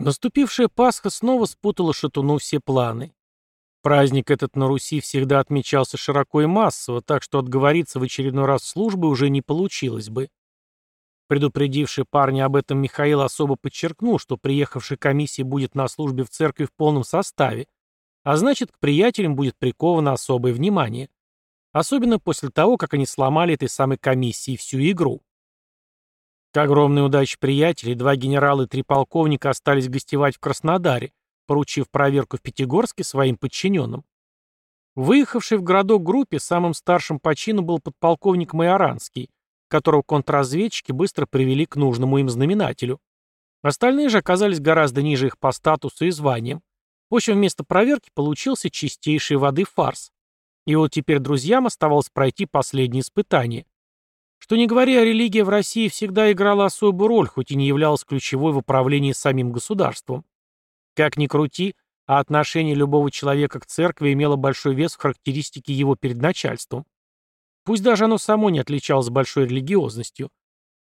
Наступившая Пасха снова спутала Шатуну все планы. Праздник этот на Руси всегда отмечался широко и массово, так что отговориться в очередной раз службы уже не получилось бы. Предупредивший парня об этом Михаил особо подчеркнул, что приехавший комиссия будет на службе в церкви в полном составе, а значит, к приятелям будет приковано особое внимание. Особенно после того, как они сломали этой самой комиссии всю игру. К огромной удаче приятелей, два генерала и три полковника остались гостевать в Краснодаре, поручив проверку в Пятигорске своим подчиненным. Выехавший в городок группе самым старшим по чину был подполковник Майоранский, которого контрразведчики быстро привели к нужному им знаменателю. Остальные же оказались гораздо ниже их по статусу и званиям. В общем, вместо проверки получился чистейшей воды фарс. И вот теперь друзьям оставалось пройти последнее испытание. Что не говоря, религия в России всегда играла особую роль, хоть и не являлась ключевой в управлении самим государством. Как ни крути, а отношение любого человека к церкви имело большой вес в характеристике его перед начальством. Пусть даже оно само не отличалось большой религиозностью.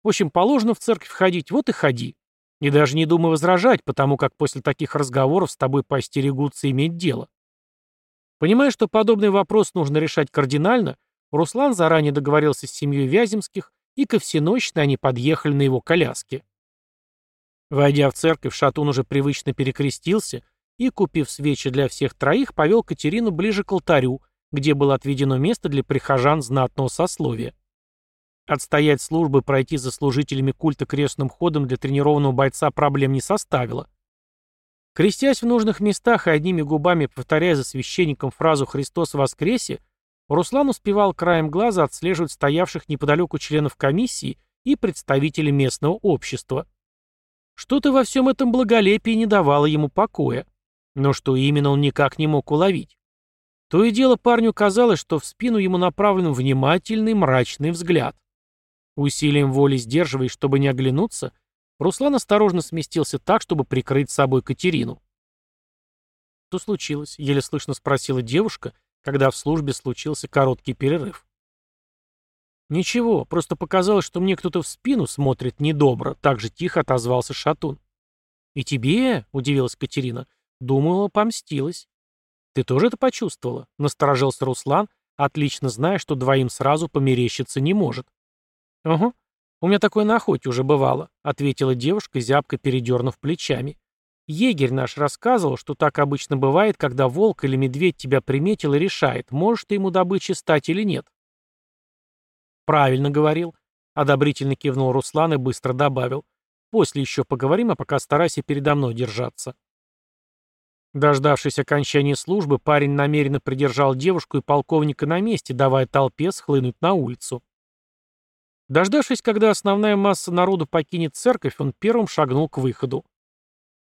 В общем, положено в церковь ходить, вот и ходи. И даже не думай возражать, потому как после таких разговоров с тобой поостерегутся иметь дело. Понимая, что подобный вопрос нужно решать кардинально, Руслан заранее договорился с семьей Вяземских, и ко всеночной они подъехали на его коляске. Войдя в церковь, Шатун уже привычно перекрестился и, купив свечи для всех троих, повел Катерину ближе к алтарю, где было отведено место для прихожан знатного сословия. Отстоять службы пройти за служителями культа крестным ходом для тренированного бойца проблем не составило. Крестясь в нужных местах и одними губами повторяя за священником фразу «Христос воскресе», Руслан успевал краем глаза отслеживать стоявших неподалеку членов комиссии и представителей местного общества. Что-то во всем этом благолепии не давало ему покоя. Но что именно он никак не мог уловить. То и дело парню казалось, что в спину ему направлен внимательный мрачный взгляд. Усилием воли сдерживаясь, чтобы не оглянуться, Руслан осторожно сместился так, чтобы прикрыть собой Катерину. «Что случилось?» — еле слышно спросила девушка, когда в службе случился короткий перерыв. «Ничего, просто показалось, что мне кто-то в спину смотрит недобро», — так же тихо отозвался Шатун. «И тебе?» — удивилась Катерина. «Думала, помстилась». «Ты тоже это почувствовала?» — насторожился Руслан, отлично зная, что двоим сразу померещиться не может. «Угу. У меня такое на охоте уже бывало», — ответила девушка, зябко передернув плечами. Егерь наш рассказывал, что так обычно бывает, когда волк или медведь тебя приметил и решает, можешь ты ему добычей стать или нет. Правильно говорил. Одобрительно кивнул Руслан и быстро добавил. После еще поговорим, а пока старайся передо мной держаться. Дождавшись окончания службы, парень намеренно придержал девушку и полковника на месте, давая толпе схлынуть на улицу. Дождавшись, когда основная масса народу покинет церковь, он первым шагнул к выходу.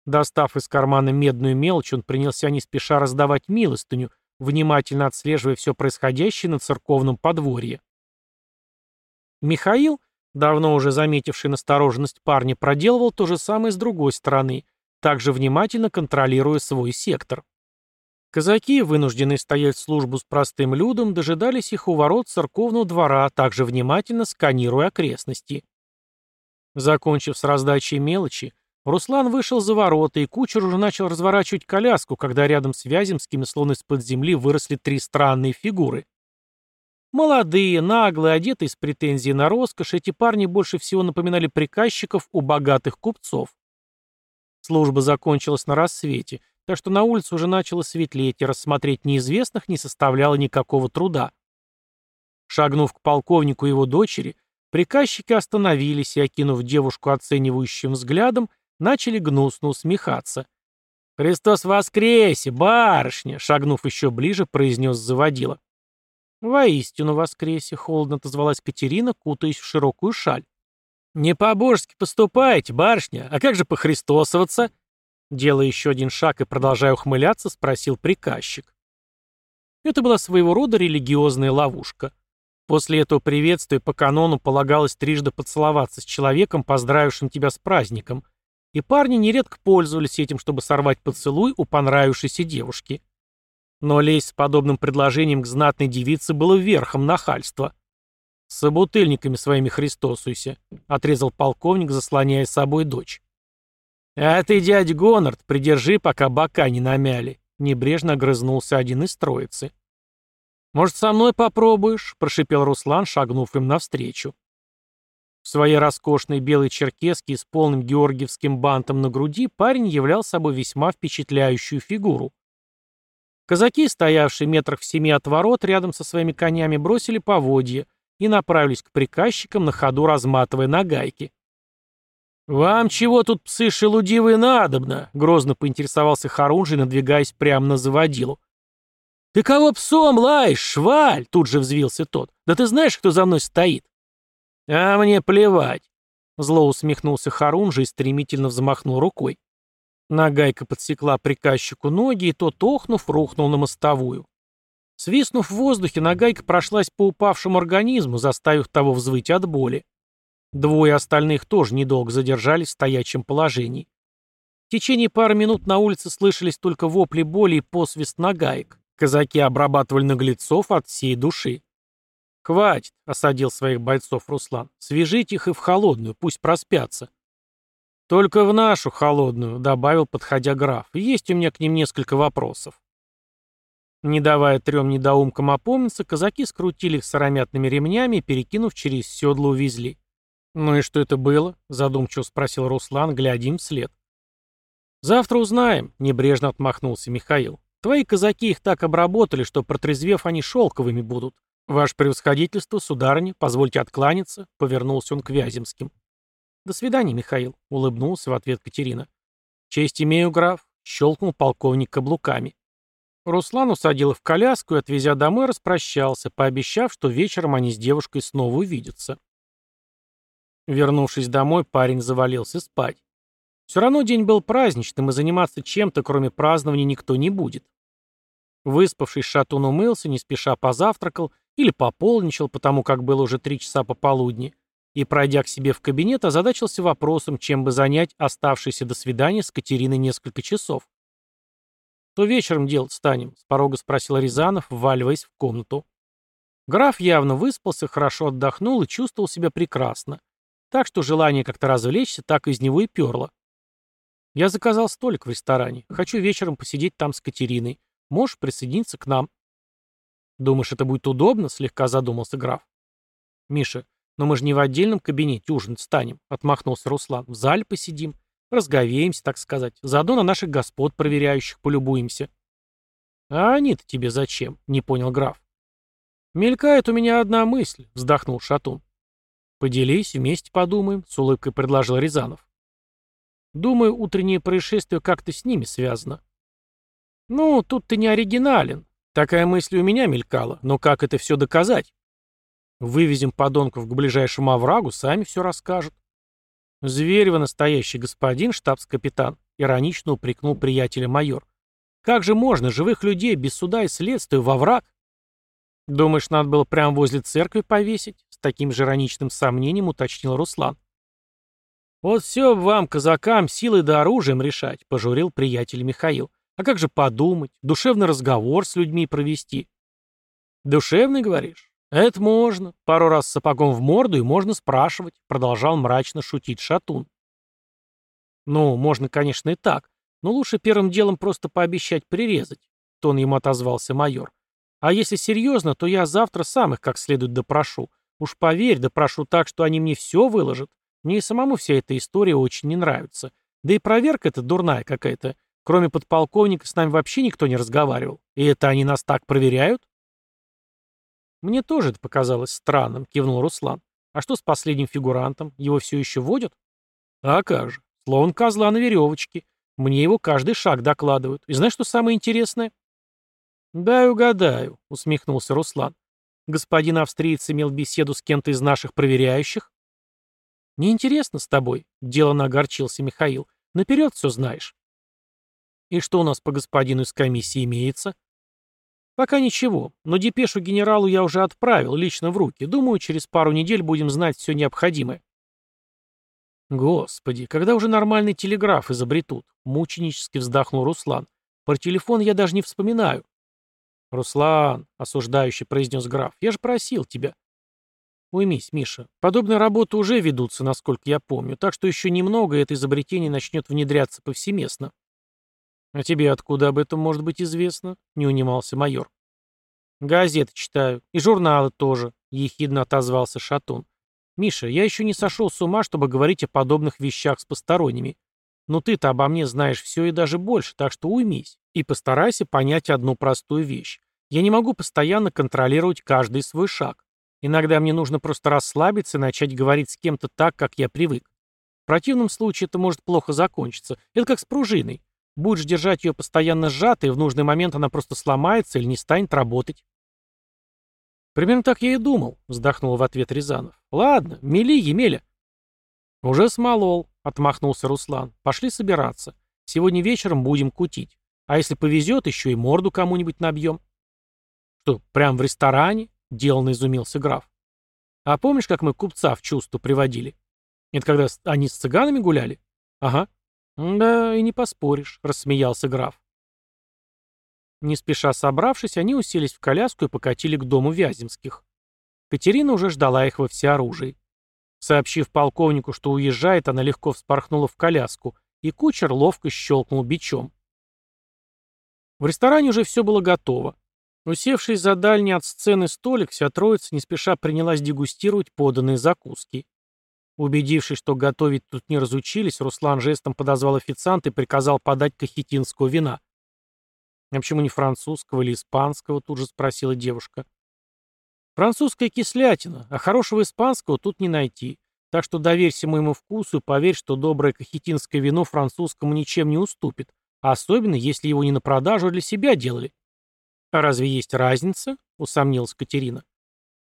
Достав из кармана медную мелочь, он принялся не спеша раздавать милостыню, внимательно отслеживая все происходящее на церковном подворье. Михаил, давно уже заметивший настороженность парня, проделывал то же самое с другой стороны, также внимательно контролируя свой сектор. Казаки, вынужденные стоять службу с простым людом, дожидались их у ворот церковного двора, также внимательно сканируя окрестности. Закончив с раздачей мелочи, Руслан вышел за ворота, и кучер уже начал разворачивать коляску, когда рядом с Вяземскими, словно из-под земли, выросли три странные фигуры. Молодые, наглые, одетые с претензией на роскошь, эти парни больше всего напоминали приказчиков у богатых купцов. Служба закончилась на рассвете, так что на улице уже начало светлеть, и рассмотреть неизвестных не составляло никакого труда. Шагнув к полковнику и его дочери, приказчики остановились и, окинув девушку оценивающим взглядом, начали гнусно усмехаться. «Христос воскресе, барышня!» — шагнув еще ближе, произнес заводила. «Воистину воскресе!» — холодно отозвалась Катерина, кутаясь в широкую шаль. «Не по-божески поступаете, барышня, а как же похристосоваться?» Делая еще один шаг и продолжая ухмыляться, спросил приказчик. Это была своего рода религиозная ловушка. После этого приветствия по канону полагалось трижды поцеловаться с человеком, поздравившим тебя с праздником, и парни нередко пользовались этим, чтобы сорвать поцелуй у понравившейся девушки. Но лезть с подобным предложением к знатной девице было верхом нахальства. «С собутыльниками своими христосуйся», — отрезал полковник, заслоняя собой дочь. «А ты, дядь Гонорд, придержи, пока бока не намяли», — небрежно огрызнулся один из троицы. «Может, со мной попробуешь?» — прошипел Руслан, шагнув им навстречу. В своей роскошной белой черкеске с полным георгиевским бантом на груди парень являл собой весьма впечатляющую фигуру. Казаки, стоявшие метрах в семи от ворот, рядом со своими конями, бросили поводья и направились к приказчикам, на ходу разматывая нагайки. «Вам чего тут, псы шелудивые, надобно?» — грозно поинтересовался Харунжий, надвигаясь прямо на заводилу. «Ты кого псом лаешь, шваль?» — тут же взвился тот. «Да ты знаешь, кто за мной стоит?» «А мне плевать!» Зло усмехнулся Харунжий и стремительно взмахнул рукой. Нагайка подсекла приказчику ноги, и тот, охнув, рухнул на мостовую. Свистнув в воздухе, нагайка прошлась по упавшему организму, заставив того взвыть от боли. Двое остальных тоже недолго задержались в стоячем положении. В течение пары минут на улице слышались только вопли боли и посвист нагаек. Казаки обрабатывали наглецов от всей души. «Хватит», — осадил своих бойцов Руслан. «Свяжите их и в холодную, пусть проспятся». «Только в нашу холодную», — добавил, подходя граф. «Есть у меня к ним несколько вопросов». Не давая трем недоумкам опомниться, казаки скрутили их сыромятными ремнями и, перекинув через седло, увезли. «Ну и что это было?» — задумчиво спросил Руслан, глядя им вслед. «Завтра узнаем», — небрежно отмахнулся Михаил. «Твои казаки их так обработали, что, протрезвев, они шелковыми будут. Ваше превосходительство, сударыня, позвольте откланяться», — повернулся он к Вяземским. «До свидания, Михаил», — улыбнулся в ответ Катерина. «Честь имею, граф», — щелкнул полковник каблуками. Руслан усадил в коляску и, отвезя домой, распрощался, пообещав, что вечером они с девушкой снова увидятся. Вернувшись домой, парень завалился спать. Все равно день был праздничным, и заниматься чем-то, кроме празднования, никто не будет. Выспавшись, Шатун умылся, не спеша позавтракал или пополничал, потому как было уже три часа пополудни, и, пройдя к себе в кабинет, озадачился вопросом, чем бы занять оставшееся до свидания с Катериной несколько часов. «То вечером делать станем?» — с порога спросил Рязанов, вваливаясь в комнату. Граф явно выспался, хорошо отдохнул и чувствовал себя прекрасно. Так что желание как-то развлечься так из него и перло. Я заказал столик в ресторане. Хочу вечером посидеть там с Катериной. Можешь присоединиться к нам. Думаешь, это будет удобно? Слегка задумался граф. Миша, но мы же не в отдельном кабинете ужинать станем, отмахнулся Руслан. В зале посидим. Разговеемся, так сказать. Заодно на наших господ проверяющих полюбуемся. А они-то тебе зачем? Не понял граф. Мелькает у меня одна мысль, вздохнул Шатун. «Поделись, вместе подумаем», — с улыбкой предложил Рязанов. «Думаю, утреннее происшествие как-то с ними связано». «Ну, тут ты не оригинален. Такая мысль у меня мелькала, но как это все доказать?» «Вывезем подонков к ближайшему оврагу, сами все расскажут». «Зверево настоящий господин, штабс-капитан», — иронично упрекнул приятеля майор. «Как же можно живых людей без суда и следствия во враг?» «Думаешь, надо было прямо возле церкви повесить?» С таким же ироничным сомнением уточнил Руслан. «Вот все вам, казакам, силой да оружием решать», — пожурил приятель Михаил. «А как же подумать, душевный разговор с людьми провести?» «Душевный, говоришь? Это можно. Пару раз сапогом в морду и можно спрашивать», — продолжал мрачно шутить Шатун. «Ну, можно, конечно, и так, но лучше первым делом просто пообещать прирезать», — тон ему отозвался майор. А если серьезно, то я завтра сам их как следует допрошу. Уж поверь, допрошу так, что они мне все выложат. Мне и самому вся эта история очень не нравится. Да и проверка эта дурная какая-то. Кроме подполковника с нами вообще никто не разговаривал. И это они нас так проверяют? Мне тоже это показалось странным, кивнул Руслан. А что с последним фигурантом? Его все еще водят? А как же. Словно козла на веревочке. Мне его каждый шаг докладывают. И знаешь, что самое интересное? «Дай угадаю», — усмехнулся Руслан. «Господин австриец имел беседу с кем-то из наших проверяющих?» «Неинтересно с тобой», — делано огорчился Михаил. «Наперед все знаешь». «И что у нас по господину из комиссии имеется?» «Пока ничего, но депешу генералу я уже отправил, лично в руки. Думаю, через пару недель будем знать все необходимое». «Господи, когда уже нормальный телеграф изобретут?» — мученически вздохнул Руслан. «Про телефон я даже не вспоминаю». «Руслан», — осуждающий произнес граф, — «я же просил тебя». Уймись, Миша. Подобные работы уже ведутся, насколько я помню, так что еще немного, это изобретение начнет внедряться повсеместно. А тебе откуда об этом может быть известно? Не унимался майор. Газеты читаю. И журналы тоже, ехидно отозвался Шатун. Миша, я еще не сошел с ума, чтобы говорить о подобных вещах с посторонними. Но ты-то обо мне знаешь все и даже больше, так что уймись. И постарайся понять одну простую вещь. Я не могу постоянно контролировать каждый свой шаг. Иногда мне нужно просто расслабиться и начать говорить с кем-то так, как я привык. В противном случае это может плохо закончиться. Это как с пружиной. Будешь держать ее постоянно сжатой, в нужный момент она просто сломается или не станет работать. Примерно так я и думал, вздохнул в ответ Рязанов. Ладно, мели, Емеля. Уже смолол, отмахнулся Руслан. Пошли собираться. Сегодня вечером будем кутить. А если повезет, еще и морду кому-нибудь набьем. Что, прям в ресторане? Деланно изумился граф. А помнишь, как мы купца в чувство приводили? Это когда они с цыганами гуляли? Ага. Да, и не поспоришь, рассмеялся граф. Не спеша собравшись, они уселись в коляску и покатили к дому Вяземских. Катерина уже ждала их во всеоружии. Сообщив полковнику, что уезжает, она легко вспорхнула в коляску, и кучер ловко щелкнул бичом. В ресторане уже все было готово. Усевшись за дальний от сцены столик, вся троица не спеша принялась дегустировать поданные закуски. Убедившись, что готовить тут не разучились, Руслан жестом подозвал официанта и приказал подать кахетинского вина. «А почему не французского или испанского?» тут же спросила девушка. «Французская кислятина, а хорошего испанского тут не найти. Так что доверься моему вкусу и поверь, что доброе кахетинское вино французскому ничем не уступит, особенно если его не на продажу, а для себя делали». «А разве есть разница?» — усомнилась Катерина.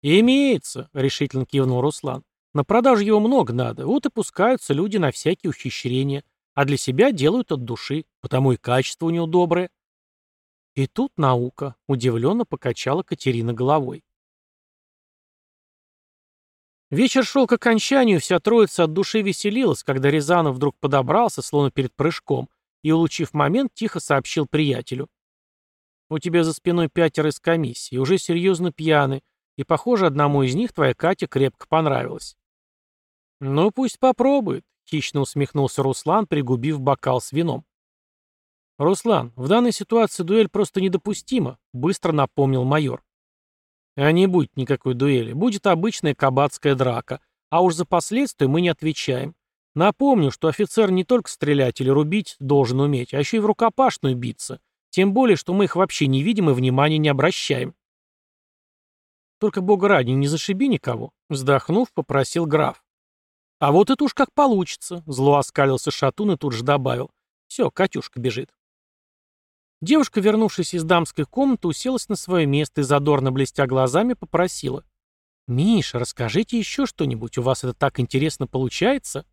«Имеется», — решительно кивнул Руслан. «На продажу его много надо, вот и пускаются люди на всякие ухищрения, а для себя делают от души, потому и качество у него доброе». И тут наука, удивленно покачала Катерина головой. Вечер шел к окончанию, вся троица от души веселилась, когда Рязанов вдруг подобрался, словно перед прыжком, и, улучив момент, тихо сообщил приятелю. У тебя за спиной пятеро из комиссии, уже серьезно пьяны, и, похоже, одному из них твоя Катя крепко понравилась. «Ну, пусть попробует», — хищно усмехнулся Руслан, пригубив бокал с вином. «Руслан, в данной ситуации дуэль просто недопустима», — быстро напомнил майор. «А не будет никакой дуэли, будет обычная кабацкая драка, а уж за последствия мы не отвечаем. Напомню, что офицер не только стрелять или рубить должен уметь, а еще и в рукопашную биться, тем более, что мы их вообще не видим и внимания не обращаем. Только бога ради, не зашиби никого, вздохнув, попросил граф. А вот это уж как получится, зло оскалился Шатун и тут же добавил. Все, Катюшка бежит. Девушка, вернувшись из дамской комнаты, уселась на свое место и, задорно блестя глазами, попросила. «Миша, расскажите еще что-нибудь, у вас это так интересно получается?»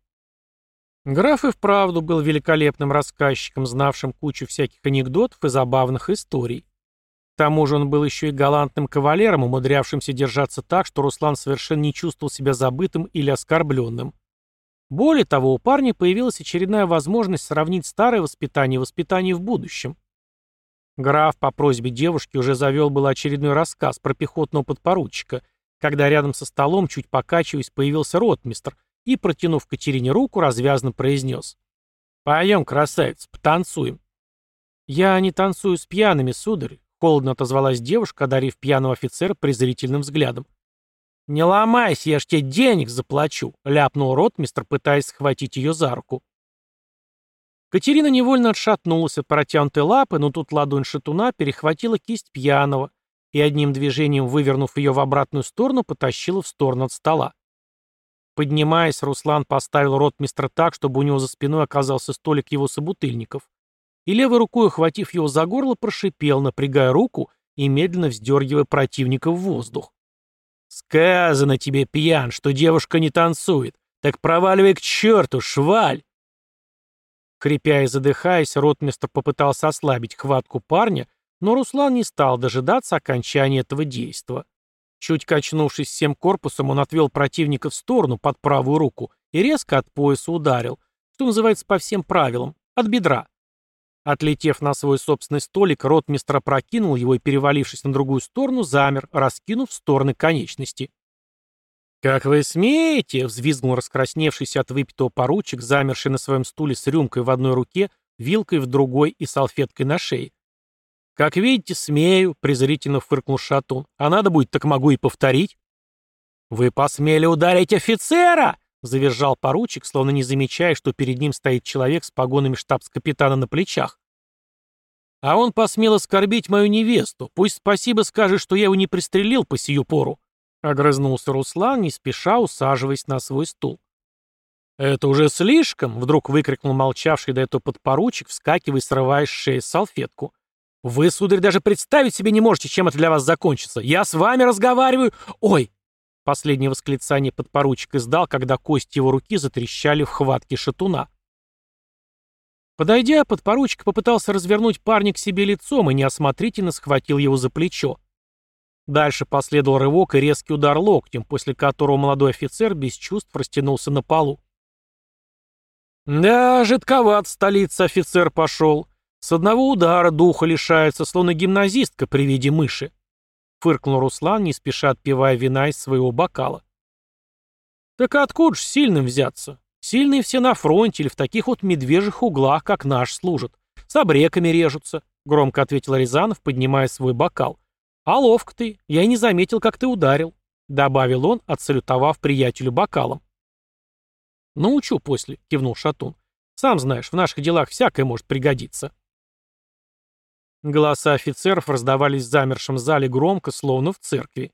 Граф и вправду был великолепным рассказчиком, знавшим кучу всяких анекдотов и забавных историй. К тому же он был еще и галантным кавалером, умудрявшимся держаться так, что Руслан совершенно не чувствовал себя забытым или оскорбленным. Более того, у парня появилась очередная возможность сравнить старое воспитание и воспитание в будущем. Граф по просьбе девушки уже завел был очередной рассказ про пехотного подпоручика, когда рядом со столом, чуть покачиваясь, появился ротмистр, и, протянув Катерине руку, развязно произнес. «Пойдем, красавец, потанцуем». «Я не танцую с пьяными, сударь», — холодно отозвалась девушка, одарив пьяного офицера презрительным взглядом. «Не ломайся, я ж тебе денег заплачу», — ляпнул ротмистр, пытаясь схватить ее за руку. Катерина невольно отшатнулась от протянутой лапы, но тут ладонь шатуна перехватила кисть пьяного и одним движением, вывернув ее в обратную сторону, потащила в сторону от стола. Поднимаясь, Руслан поставил ротмистра так, чтобы у него за спиной оказался столик его собутыльников. И левой рукой, ухватив его за горло, прошипел, напрягая руку и медленно вздергивая противника в воздух. «Сказано тебе, пьян, что девушка не танцует. Так проваливай к черту, шваль!» Хрипя и задыхаясь, ротмистр попытался ослабить хватку парня, но Руслан не стал дожидаться окончания этого действа. Чуть качнувшись всем корпусом, он отвел противника в сторону под правую руку и резко от пояса ударил, что называется по всем правилам, от бедра. Отлетев на свой собственный столик, ротмистр опрокинул его и, перевалившись на другую сторону, замер, раскинув в стороны конечности. «Как вы смеете?» — взвизгнул раскрасневшийся от выпитого поручик, замерший на своем стуле с рюмкой в одной руке, вилкой в другой и салфеткой на шее. «Как видите, смею», — презрительно фыркнул Шатун. «А надо будет, так могу и повторить». «Вы посмели ударить офицера!» — завизжал поручик, словно не замечая, что перед ним стоит человек с погонами штабс-капитана на плечах. «А он посмел оскорбить мою невесту. Пусть спасибо скажет, что я его не пристрелил по сию пору», — огрызнулся Руслан, не спеша усаживаясь на свой стул. «Это уже слишком!» — вдруг выкрикнул молчавший до этого подпоручик, вскакивая и срывая с шеи салфетку. «Вы, сударь, даже представить себе не можете, чем это для вас закончится. Я с вами разговариваю... Ой!» Последнее восклицание подпоручик издал, когда кости его руки затрещали в хватке шатуна. Подойдя, подпоручик попытался развернуть парня к себе лицом и неосмотрительно схватил его за плечо. Дальше последовал рывок и резкий удар локтем, после которого молодой офицер без чувств растянулся на полу. «Да, жидковат столица офицер пошел. С одного удара духа лишается, словно гимназистка при виде мыши фыркнул Руслан, не спеша отпивая вина из своего бокала. «Так откуда ж сильным взяться? Сильные все на фронте или в таких вот медвежьих углах, как наш, служат. С обреками режутся», — громко ответил Рязанов, поднимая свой бокал. «А ловко ты. Я и не заметил, как ты ударил», — добавил он, отсалютовав приятелю бокалом. «Научу после», — кивнул Шатун. «Сам знаешь, в наших делах всякое может пригодиться». Голоса офицеров раздавались в замершем зале громко, словно в церкви.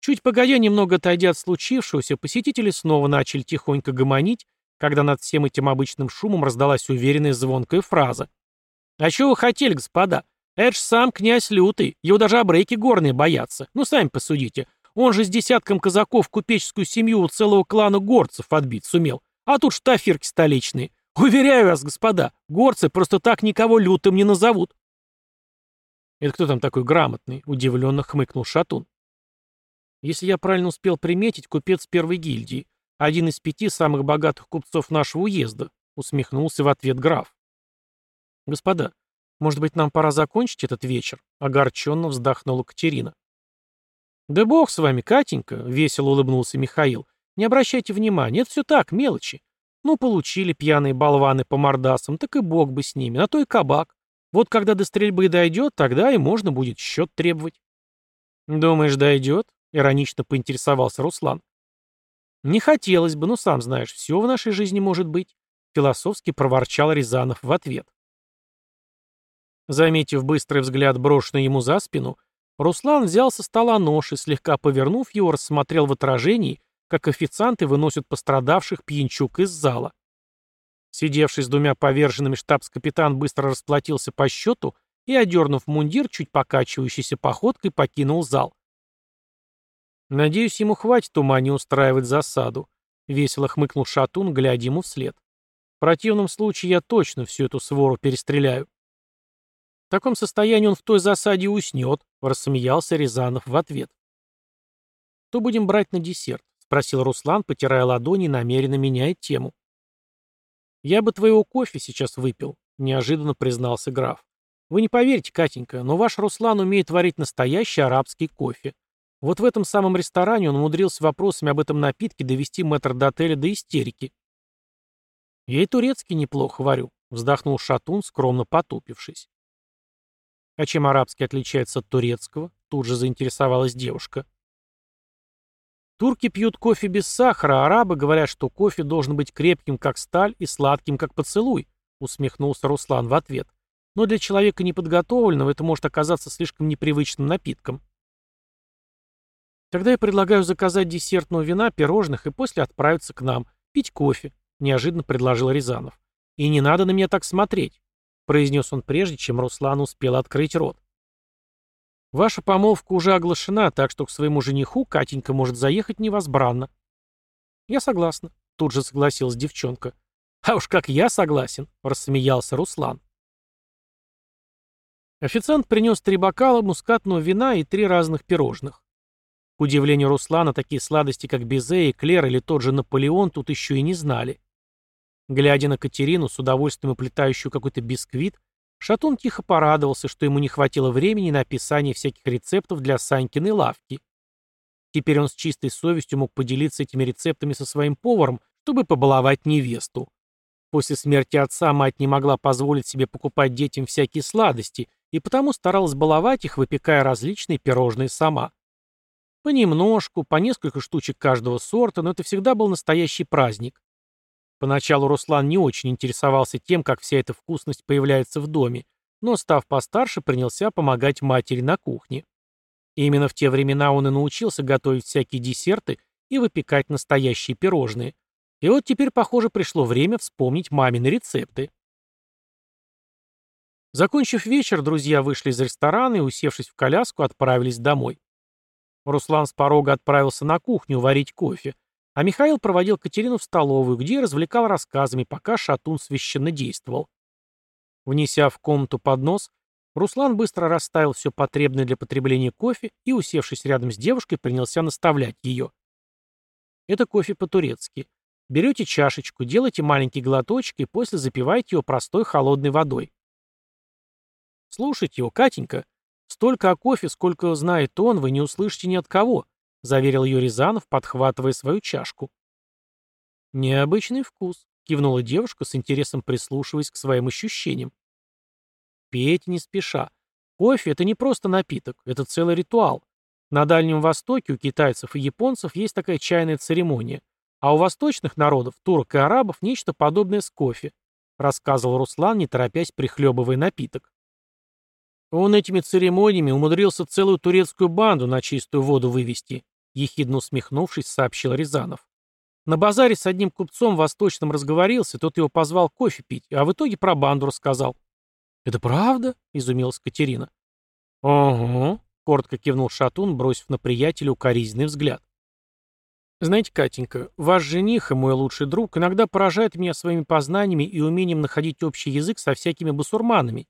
Чуть погодя, немного отойдя от случившегося, посетители снова начали тихонько гомонить, когда над всем этим обычным шумом раздалась уверенная звонкая фраза. «А чего вы хотели, господа? Это ж сам князь Лютый, его даже обрейки горные боятся. Ну, сами посудите. Он же с десятком казаков купеческую семью у целого клана горцев отбить сумел. А тут штафирки столичные. Уверяю вас, господа, горцы просто так никого лютым не назовут. «Это кто там такой грамотный?» — удивленно хмыкнул Шатун. «Если я правильно успел приметить, купец первой гильдии, один из пяти самых богатых купцов нашего уезда», — усмехнулся в ответ граф. «Господа, может быть, нам пора закончить этот вечер?» — огорченно вздохнула Катерина. «Да бог с вами, Катенька!» — весело улыбнулся Михаил. «Не обращайте внимания, это все так, мелочи. Ну, получили пьяные болваны по мордасам, так и бог бы с ними, на то и кабак. Вот когда до стрельбы дойдет, тогда и можно будет счет требовать. «Думаешь, дойдет?» — иронично поинтересовался Руслан. «Не хотелось бы, но сам знаешь, все в нашей жизни может быть», — философски проворчал Рязанов в ответ. Заметив быстрый взгляд, брошенный ему за спину, Руслан взял со стола нож и, слегка повернув его, рассмотрел в отражении, как официанты выносят пострадавших пьянчук из зала. Сидевший с двумя поверженными штабс-капитан быстро расплатился по счету и, одернув мундир, чуть покачивающейся походкой покинул зал. «Надеюсь, ему хватит ума не устраивать засаду», — весело хмыкнул Шатун, глядя ему вслед. «В противном случае я точно всю эту свору перестреляю». «В таком состоянии он в той засаде уснет», — рассмеялся Рязанов в ответ. «Что будем брать на десерт?» — спросил Руслан, потирая ладони, намеренно меняя тему. «Я бы твоего кофе сейчас выпил», — неожиданно признался граф. «Вы не поверите, Катенька, но ваш Руслан умеет варить настоящий арабский кофе. Вот в этом самом ресторане он умудрился вопросами об этом напитке довести мэтр до отеля до истерики». «Я и турецкий неплохо варю», — вздохнул Шатун, скромно потупившись. «А чем арабский отличается от турецкого?» — тут же заинтересовалась девушка. Турки пьют кофе без сахара, а арабы говорят, что кофе должен быть крепким, как сталь, и сладким, как поцелуй, усмехнулся Руслан в ответ. Но для человека неподготовленного это может оказаться слишком непривычным напитком. Тогда я предлагаю заказать десертного вина, пирожных и после отправиться к нам, пить кофе, неожиданно предложил Рязанов. И не надо на меня так смотреть, произнес он прежде, чем Руслан успел открыть рот. Ваша помолвка уже оглашена, так что к своему жениху Катенька может заехать невозбранно. Я согласна, тут же согласилась девчонка. А уж как я согласен, рассмеялся Руслан. Официант принес три бокала мускатного вина и три разных пирожных. К удивлению Руслана, такие сладости, как безе, эклер или тот же Наполеон, тут еще и не знали. Глядя на Катерину, с удовольствием уплетающую какой-то бисквит, Шатун тихо порадовался, что ему не хватило времени на описание всяких рецептов для Санькиной лавки. Теперь он с чистой совестью мог поделиться этими рецептами со своим поваром, чтобы побаловать невесту. После смерти отца мать не могла позволить себе покупать детям всякие сладости, и потому старалась баловать их, выпекая различные пирожные сама. Понемножку, по несколько штучек каждого сорта, но это всегда был настоящий праздник. Поначалу Руслан не очень интересовался тем, как вся эта вкусность появляется в доме, но, став постарше, принялся помогать матери на кухне. И именно в те времена он и научился готовить всякие десерты и выпекать настоящие пирожные. И вот теперь, похоже, пришло время вспомнить мамины рецепты. Закончив вечер, друзья вышли из ресторана и, усевшись в коляску, отправились домой. Руслан с порога отправился на кухню варить кофе, а Михаил проводил Катерину в столовую, где развлекал рассказами, пока Шатун священно действовал. Внеся в комнату поднос, Руслан быстро расставил все потребное для потребления кофе и, усевшись рядом с девушкой, принялся наставлять ее. Это кофе по-турецки. Берете чашечку, делайте маленький глоточек и после запивайте его простой холодной водой. Слушайте его, Катенька. Столько о кофе, сколько знает он, вы не услышите ни от кого, заверил ее Рязанов, подхватывая свою чашку. Необычный вкус, кивнула девушка с интересом прислушиваясь к своим ощущениям. Пейте не спеша. Кофе — это не просто напиток, это целый ритуал. На Дальнем Востоке у китайцев и японцев есть такая чайная церемония, а у восточных народов, турок и арабов, нечто подобное с кофе, рассказывал Руслан, не торопясь прихлебывая напиток. Он этими церемониями умудрился целую турецкую банду на чистую воду вывести, ехидно усмехнувшись, сообщил Рязанов. На базаре с одним купцом восточным разговорился, тот его позвал кофе пить, а в итоге про банду рассказал. «Это правда?» — изумилась Катерина. «Ого», — коротко кивнул Шатун, бросив на приятеля укоризненный взгляд. «Знаете, Катенька, ваш жених и мой лучший друг иногда поражает меня своими познаниями и умением находить общий язык со всякими басурманами»,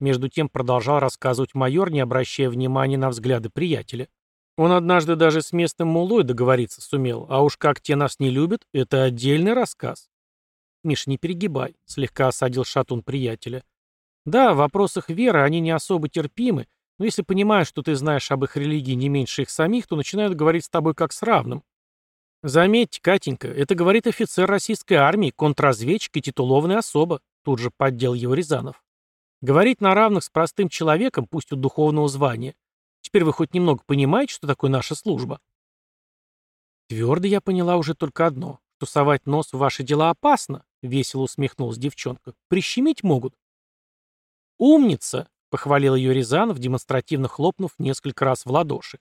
между тем продолжал рассказывать майор, не обращая внимания на взгляды приятеля. Он однажды даже с местным мулой договориться сумел, а уж как те нас не любят, это отдельный рассказ. «Миша, не перегибай», — слегка осадил Шатун приятеля. Да, в вопросах веры они не особо терпимы, но если понимают, что ты знаешь об их религии не меньше их самих, то начинают говорить с тобой как с равным. Заметьте, Катенька, это говорит офицер российской армии, контрразведчик и титулованная особа, тут же поддел его Рязанов. Говорить на равных с простым человеком, пусть у духовного звания. Теперь вы хоть немного понимаете, что такое наша служба? Твердо я поняла уже только одно, что нос в ваши дела опасно, весело усмехнулась девчонка. Прищемить могут. «Умница!» — похвалил ее Рязанов, демонстративно хлопнув несколько раз в ладоши.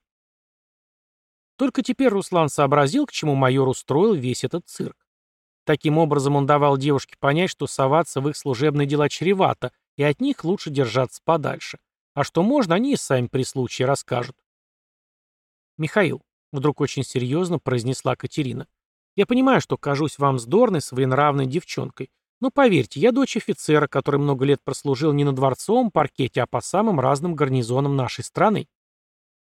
Только теперь Руслан сообразил, к чему майор устроил весь этот цирк. Таким образом он давал девушке понять, что соваться в их служебные дела чревато, и от них лучше держаться подальше. А что можно, они и сами при случае расскажут. «Михаил», — вдруг очень серьезно произнесла Катерина, — «я понимаю, что кажусь вам вздорной, своенравной девчонкой, но поверьте, я дочь офицера, который много лет прослужил не на дворцовом паркете, а по самым разным гарнизонам нашей страны.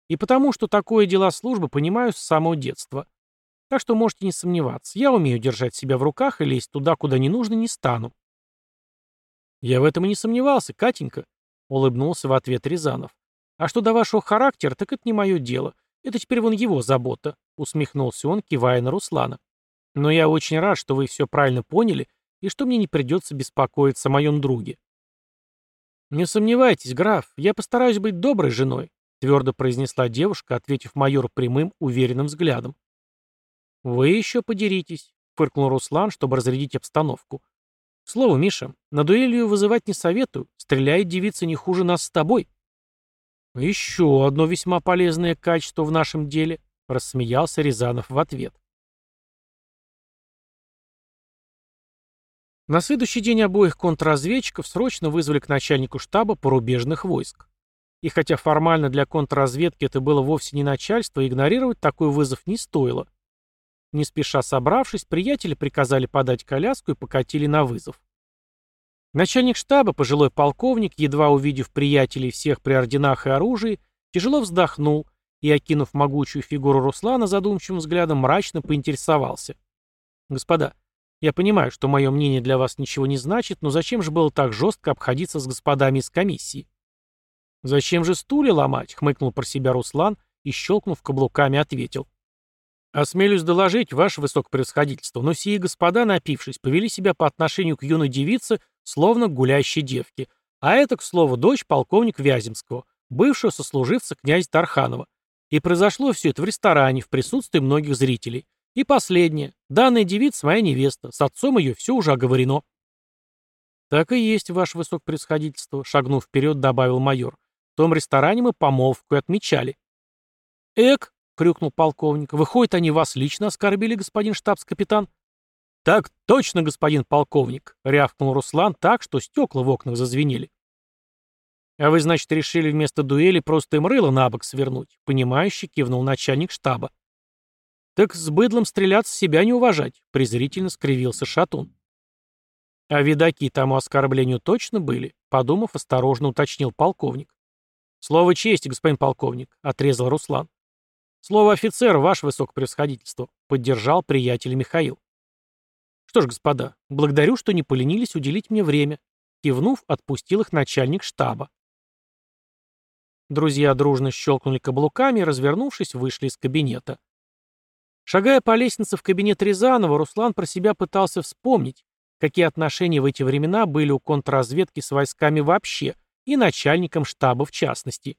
И потому, что такое дела службы, понимаю с самого детства. Так что можете не сомневаться, я умею держать себя в руках и лезть туда, куда не нужно, не стану. Я в этом и не сомневался, Катенька, улыбнулся в ответ Рязанов. А что до вашего характера, так это не мое дело. Это теперь вон его забота, усмехнулся он, кивая на Руслана. Но я очень рад, что вы все правильно поняли и что мне не придется беспокоиться о моем друге. «Не сомневайтесь, граф, я постараюсь быть доброй женой», твердо произнесла девушка, ответив майору прямым, уверенным взглядом. «Вы еще подеритесь», — фыркнул Руслан, чтобы разрядить обстановку. «Слово, Миша, на дуэлью вызывать не советую, стреляет девица не хуже нас с тобой». «Еще одно весьма полезное качество в нашем деле», — рассмеялся Рязанов в ответ. На следующий день обоих контрразведчиков срочно вызвали к начальнику штаба порубежных войск. И хотя формально для контрразведки это было вовсе не начальство, игнорировать такой вызов не стоило. Не спеша собравшись, приятели приказали подать коляску и покатили на вызов. Начальник штаба, пожилой полковник, едва увидев приятелей всех при орденах и оружии, тяжело вздохнул и, окинув могучую фигуру Руслана задумчивым взглядом, мрачно поинтересовался. «Господа, я понимаю, что мое мнение для вас ничего не значит, но зачем же было так жестко обходиться с господами из комиссии? Зачем же стулья ломать? Хмыкнул про себя Руслан и, щелкнув каблуками, ответил. «Осмелюсь доложить, ваше высокопревосходительство, но сии господа, напившись, повели себя по отношению к юной девице, словно к гулящей девке. А это, к слову, дочь полковника Вяземского, бывшего сослуживца князя Тарханова. И произошло все это в ресторане, в присутствии многих зрителей. И последнее. Данная девица моя невеста. С отцом ее все уже оговорено. «Так и есть, ваше высокопревосходительство», — шагнув вперед, добавил майор. «В том ресторане мы помолвку и отмечали». «Эк», — крюкнул полковник, — «выходит, они вас лично оскорбили, господин штабс-капитан?» «Так точно, господин полковник», — рявкнул Руслан так, что стекла в окнах зазвенели. «А вы, значит, решили вместо дуэли просто им рыло на бок свернуть?» — понимающе кивнул начальник штаба. «Так с быдлом стреляться себя не уважать», — презрительно скривился Шатун. «А видаки тому оскорблению точно были?» — подумав, осторожно уточнил полковник. «Слово чести, господин полковник», — отрезал Руслан. «Слово офицера, ваше высокопревосходительство», — поддержал приятель Михаил. «Что ж, господа, благодарю, что не поленились уделить мне время», — кивнув, отпустил их начальник штаба. Друзья дружно щелкнули каблуками и, развернувшись, вышли из кабинета. Шагая по лестнице в кабинет Рязанова, Руслан про себя пытался вспомнить, какие отношения в эти времена были у контрразведки с войсками вообще и начальником штаба в частности.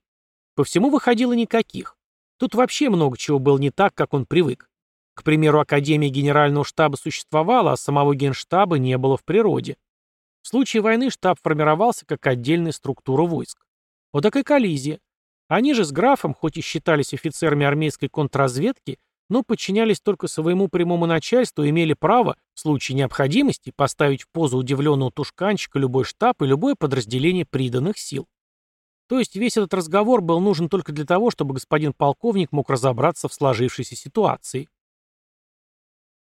По всему выходило никаких. Тут вообще много чего было не так, как он привык. К примеру, Академия Генерального штаба существовала, а самого Генштаба не было в природе. В случае войны штаб формировался как отдельная структура войск. Вот такая коллизия. Они же с графом, хоть и считались офицерами армейской контрразведки, но подчинялись только своему прямому начальству и имели право, в случае необходимости, поставить в позу удивленного тушканчика любой штаб и любое подразделение приданных сил. То есть весь этот разговор был нужен только для того, чтобы господин полковник мог разобраться в сложившейся ситуации.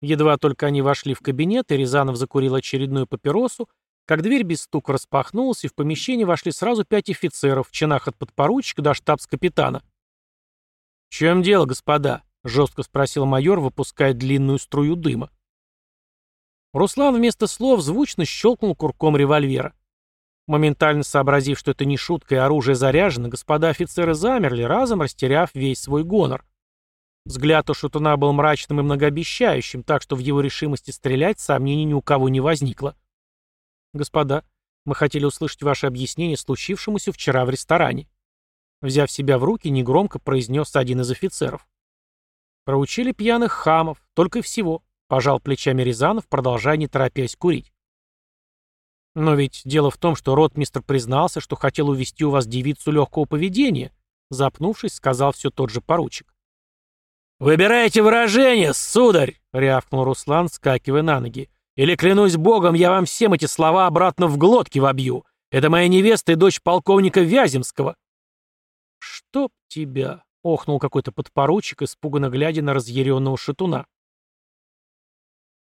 Едва только они вошли в кабинет, и Рязанов закурил очередную папиросу, как дверь без стука распахнулась, и в помещение вошли сразу пять офицеров в чинах от подпоручика до штабс-капитана. «В чем дело, господа?» жестко спросил майор, выпуская длинную струю дыма. Руслан вместо слов звучно щелкнул курком револьвера. Моментально сообразив, что это не шутка и оружие заряжено, господа офицеры замерли, разом растеряв весь свой гонор. Взгляд у шутуна был мрачным и многообещающим, так что в его решимости стрелять сомнений ни у кого не возникло. «Господа, мы хотели услышать ваше объяснение случившемуся вчера в ресторане». Взяв себя в руки, негромко произнес один из офицеров. Проучили пьяных хамов, только и всего, пожал плечами Рязанов, продолжая не торопясь курить. Но ведь дело в том, что ротмистр признался, что хотел увести у вас девицу легкого поведения, запнувшись, сказал все тот же поручик. «Выбирайте выражение, сударь!» — рявкнул Руслан, скакивая на ноги. «Или, клянусь богом, я вам всем эти слова обратно в глотки вобью. Это моя невеста и дочь полковника Вяземского». «Чтоб тебя!» Охнул какой-то подпоручик, испуганно глядя на разъяренного шатуна.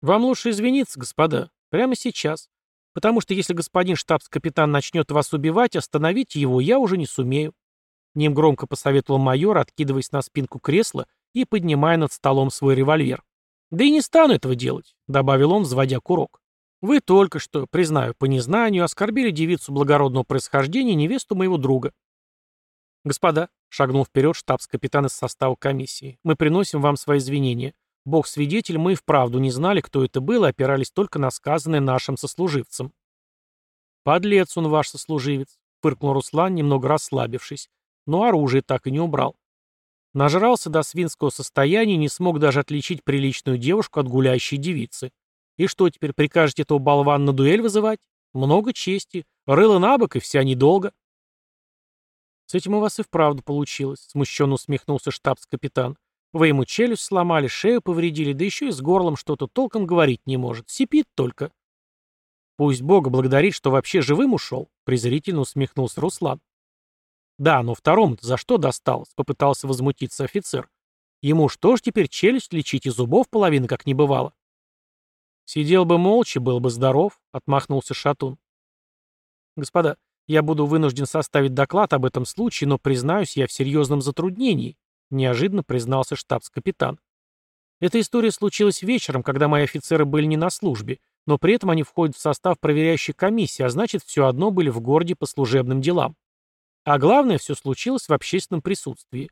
«Вам лучше извиниться, господа, прямо сейчас. Потому что если господин штабс-капитан начнет вас убивать, остановить его я уже не сумею». Ним громко посоветовал майор, откидываясь на спинку кресла и поднимая над столом свой револьвер. «Да и не стану этого делать», — добавил он, взводя курок. «Вы только что, признаю, по незнанию, оскорбили девицу благородного происхождения, невесту моего друга. «Господа», — шагнул вперед штабс-капитан из состава комиссии, — «мы приносим вам свои извинения. Бог-свидетель, мы и вправду не знали, кто это был, и опирались только на сказанное нашим сослуживцам». «Подлец он ваш сослуживец», — фыркнул Руслан, немного расслабившись, но оружие так и не убрал. Нажрался до свинского состояния и не смог даже отличить приличную девушку от гулящей девицы. И что, теперь прикажете этого болвана на дуэль вызывать? Много чести. Рыло на бок, и вся недолго. «С этим у вас и вправду получилось», — смущенно усмехнулся штабс-капитан. «Вы ему челюсть сломали, шею повредили, да еще и с горлом что-то толком говорить не может. Сипит только». «Пусть Бога благодарит, что вообще живым ушел», — презрительно усмехнулся Руслан. «Да, но второму-то за что досталось?» — попытался возмутиться офицер. «Ему что ж теперь челюсть лечить и зубов половины как не бывало?» «Сидел бы молча, был бы здоров», — отмахнулся Шатун. «Господа, я буду вынужден составить доклад об этом случае, но, признаюсь, я в серьезном затруднении», — неожиданно признался штабс-капитан. Эта история случилась вечером, когда мои офицеры были не на службе, но при этом они входят в состав проверяющей комиссии, а значит, все одно были в городе по служебным делам. А главное, все случилось в общественном присутствии.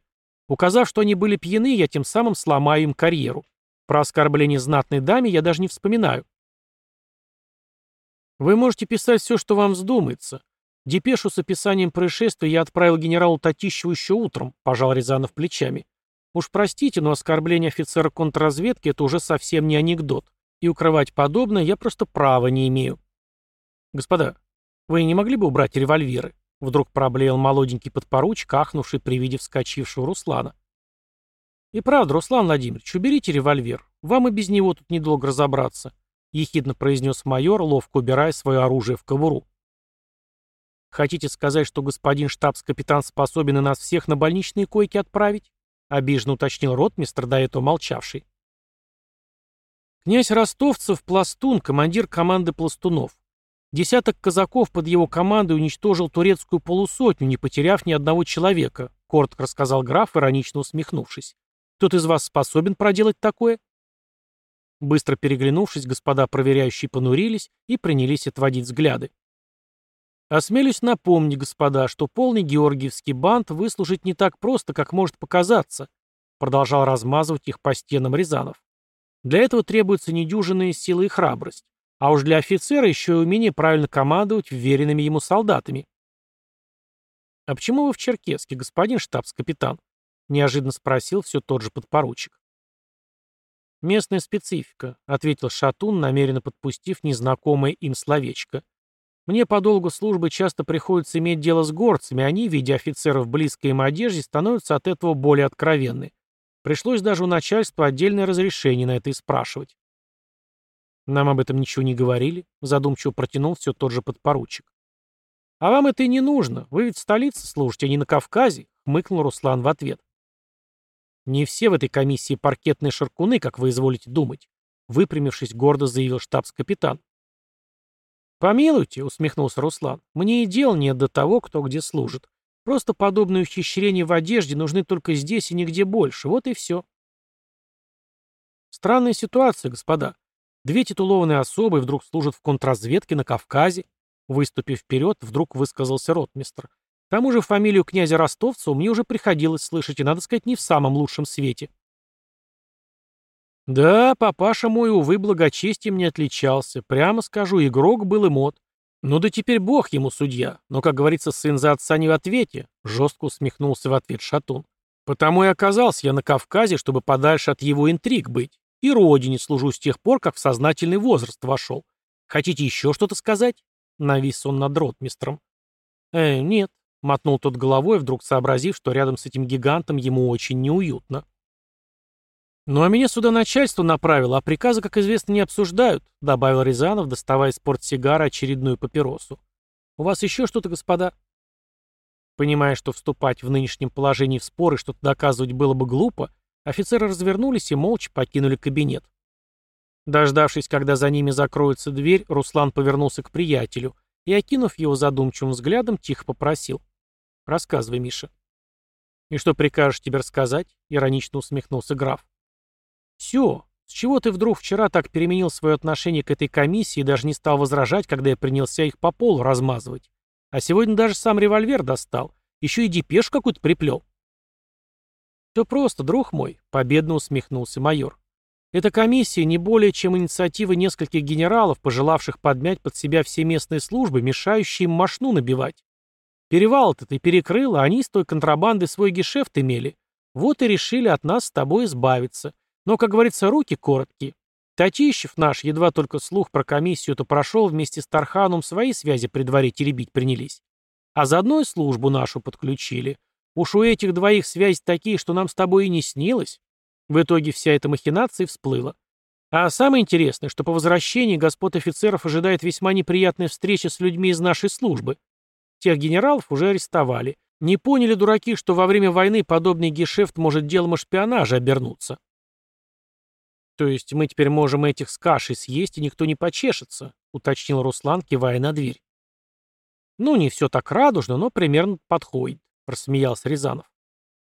Указав, что они были пьяны, я тем самым сломаю им карьеру. Про оскорбление знатной даме я даже не вспоминаю. Вы можете писать все, что вам вздумается. Депешу с описанием происшествия я отправил генералу Татищеву еще утром, пожал Рязанов плечами. Уж простите, но оскорбление офицера контрразведки — это уже совсем не анекдот, и укрывать подобное я просто права не имею. Господа, вы не могли бы убрать револьверы? Вдруг проблеял молоденький подпоручик, ахнувший при виде вскочившего Руслана. И правда, Руслан Владимирович, уберите револьвер. Вам и без него тут недолго разобраться, ехидно произнес майор, ловко убирая свое оружие в кобуру. Хотите сказать, что господин штабс-капитан способен и нас всех на больничные койки отправить? Обиженно уточнил ротмистр, до этого молчавший. Князь Ростовцев – пластун, командир команды пластунов. Десяток казаков под его командой уничтожил турецкую полусотню, не потеряв ни одного человека, коротко рассказал граф, иронично усмехнувшись. Кто-то из вас способен проделать такое? Быстро переглянувшись, господа проверяющие понурились и принялись отводить взгляды. Осмелюсь напомнить, господа, что полный георгиевский бант выслужить не так просто, как может показаться, продолжал размазывать их по стенам Рязанов. Для этого требуется недюжинная сила и храбрость, а уж для офицера еще и умение правильно командовать вверенными ему солдатами. «А почему вы в Черкеске, господин штабс-капитан?» — неожиданно спросил все тот же подпоручик. «Местная специфика», — ответил Шатун, намеренно подпустив незнакомое им словечко. Мне по долгу службы часто приходится иметь дело с горцами, они, видя офицеров в близкой им одежде, становятся от этого более откровенны. Пришлось даже у начальства отдельное разрешение на это и спрашивать. Нам об этом ничего не говорили, задумчиво протянул все тот же подпоручик. А вам это и не нужно, вы ведь в столице служите, а не на Кавказе, хмыкнул Руслан в ответ. Не все в этой комиссии паркетные шаркуны, как вы изволите думать, выпрямившись, гордо заявил штабс-капитан. «Помилуйте», — усмехнулся Руслан, — «мне и дел нет до того, кто где служит. Просто подобные ухищрения в одежде нужны только здесь и нигде больше. Вот и все». Странная ситуация, господа. Две титулованные особы вдруг служат в контрразведке на Кавказе. Выступив вперед, вдруг высказался ротмистр. К тому же фамилию князя Ростовцева мне уже приходилось слышать, и, надо сказать, не в самом лучшем свете. Да, папаша мой, увы, благочестием не отличался. Прямо скажу, игрок был и мод. Ну да теперь бог ему судья. Но, как говорится, сын за отца не в ответе. Жестко усмехнулся в ответ Шатун. Потому и оказался я на Кавказе, чтобы подальше от его интриг быть. И родине служу с тех пор, как в сознательный возраст вошел. Хотите еще что-то сказать? Навис он над ротмистром. Э, нет. Мотнул тот головой, вдруг сообразив, что рядом с этим гигантом ему очень неуютно. «Ну а меня сюда начальство направило, а приказы, как известно, не обсуждают», добавил Рязанов, доставая из портсигара очередную папиросу. «У вас еще что-то, господа?» Понимая, что вступать в нынешнем положении в споры что-то доказывать было бы глупо, офицеры развернулись и молча покинули кабинет. Дождавшись, когда за ними закроется дверь, Руслан повернулся к приятелю и, окинув его задумчивым взглядом, тихо попросил. «Рассказывай, Миша». «И что прикажешь тебе рассказать?» — иронично усмехнулся граф. «Все. С чего ты вдруг вчера так переменил свое отношение к этой комиссии и даже не стал возражать, когда я принялся их по полу размазывать? А сегодня даже сам револьвер достал. Еще и депеш какую-то приплел». «Все просто, друг мой», — победно усмехнулся майор. «Эта комиссия не более чем инициатива нескольких генералов, пожелавших подмять под себя все местные службы, мешающие им мошну набивать. Перевал-то ты перекрыл, а они с той контрабанды свой гешефт имели. Вот и решили от нас с тобой избавиться. Но, как говорится, руки короткие. Татищев наш, едва только слух про комиссию-то прошел, вместе с Тарханом свои связи при дворе теребить принялись. А заодно и службу нашу подключили. Уж у этих двоих связи такие, что нам с тобой и не снилось. В итоге вся эта махинация всплыла. А самое интересное, что по возвращении господ офицеров ожидает весьма неприятная встреча с людьми из нашей службы. Тех генералов уже арестовали. Не поняли дураки, что во время войны подобный гешефт может делом о шпионаже обернуться. «То есть мы теперь можем этих с кашей съесть, и никто не почешется», — уточнил Руслан, кивая на дверь. «Ну, не все так радужно, но примерно подходит», — рассмеялся Рязанов.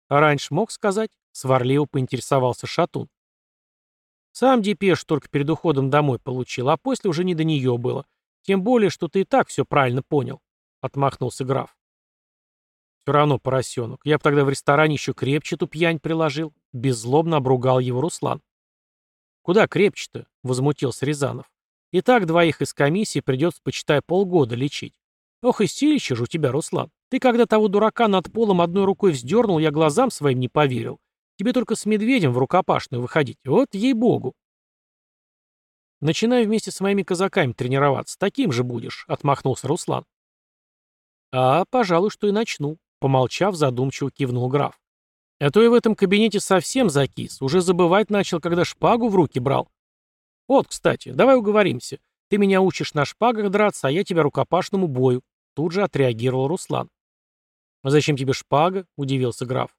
«А раньше мог сказать?» — сварливо поинтересовался Шатун. «Сам депеш только перед уходом домой получил, а после уже не до нее было. Тем более, что ты и так все правильно понял», — отмахнулся граф. Все равно поросенок. Я бы тогда в ресторане еще крепче ту пьянь приложил. Беззлобно обругал его Руслан. Куда крепче-то? Возмутился Рязанов. И так двоих из комиссии придется, почитай, полгода лечить. Ох, и силище же у тебя, Руслан. Ты когда того дурака над полом одной рукой вздернул, я глазам своим не поверил. Тебе только с медведем в рукопашную выходить. Вот ей-богу. Начинай вместе с моими казаками тренироваться. Таким же будешь, отмахнулся Руслан. А, пожалуй, что и начну. Помолчав, задумчиво кивнул граф. А то я в этом кабинете совсем закис. Уже забывать начал, когда шпагу в руки брал. Вот, кстати, давай уговоримся. Ты меня учишь на шпагах драться, а я тебя рукопашному бою. Тут же отреагировал Руслан. «А зачем тебе шпага?» — удивился граф.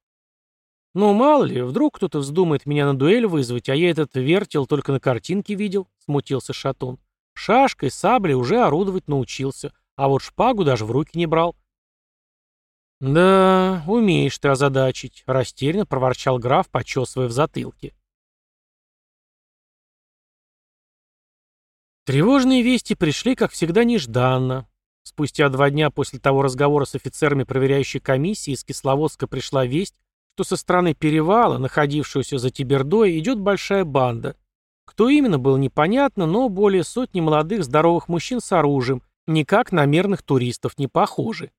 «Ну, мало ли, вдруг кто-то вздумает меня на дуэль вызвать, а я этот вертел только на картинке видел», — смутился Шатун. «Шашкой, саблей уже орудовать научился, а вот шпагу даже в руки не брал. «Да, умеешь ты озадачить», — растерянно проворчал граф, почесывая в затылке. Тревожные вести пришли, как всегда, нежданно. Спустя два дня после того разговора с офицерами проверяющей комиссии из Кисловодска пришла весть, что со стороны перевала, находившегося за Тибердой, идет большая банда. Кто именно, было непонятно, но более сотни молодых здоровых мужчин с оружием, никак на мирных туристов не похожи.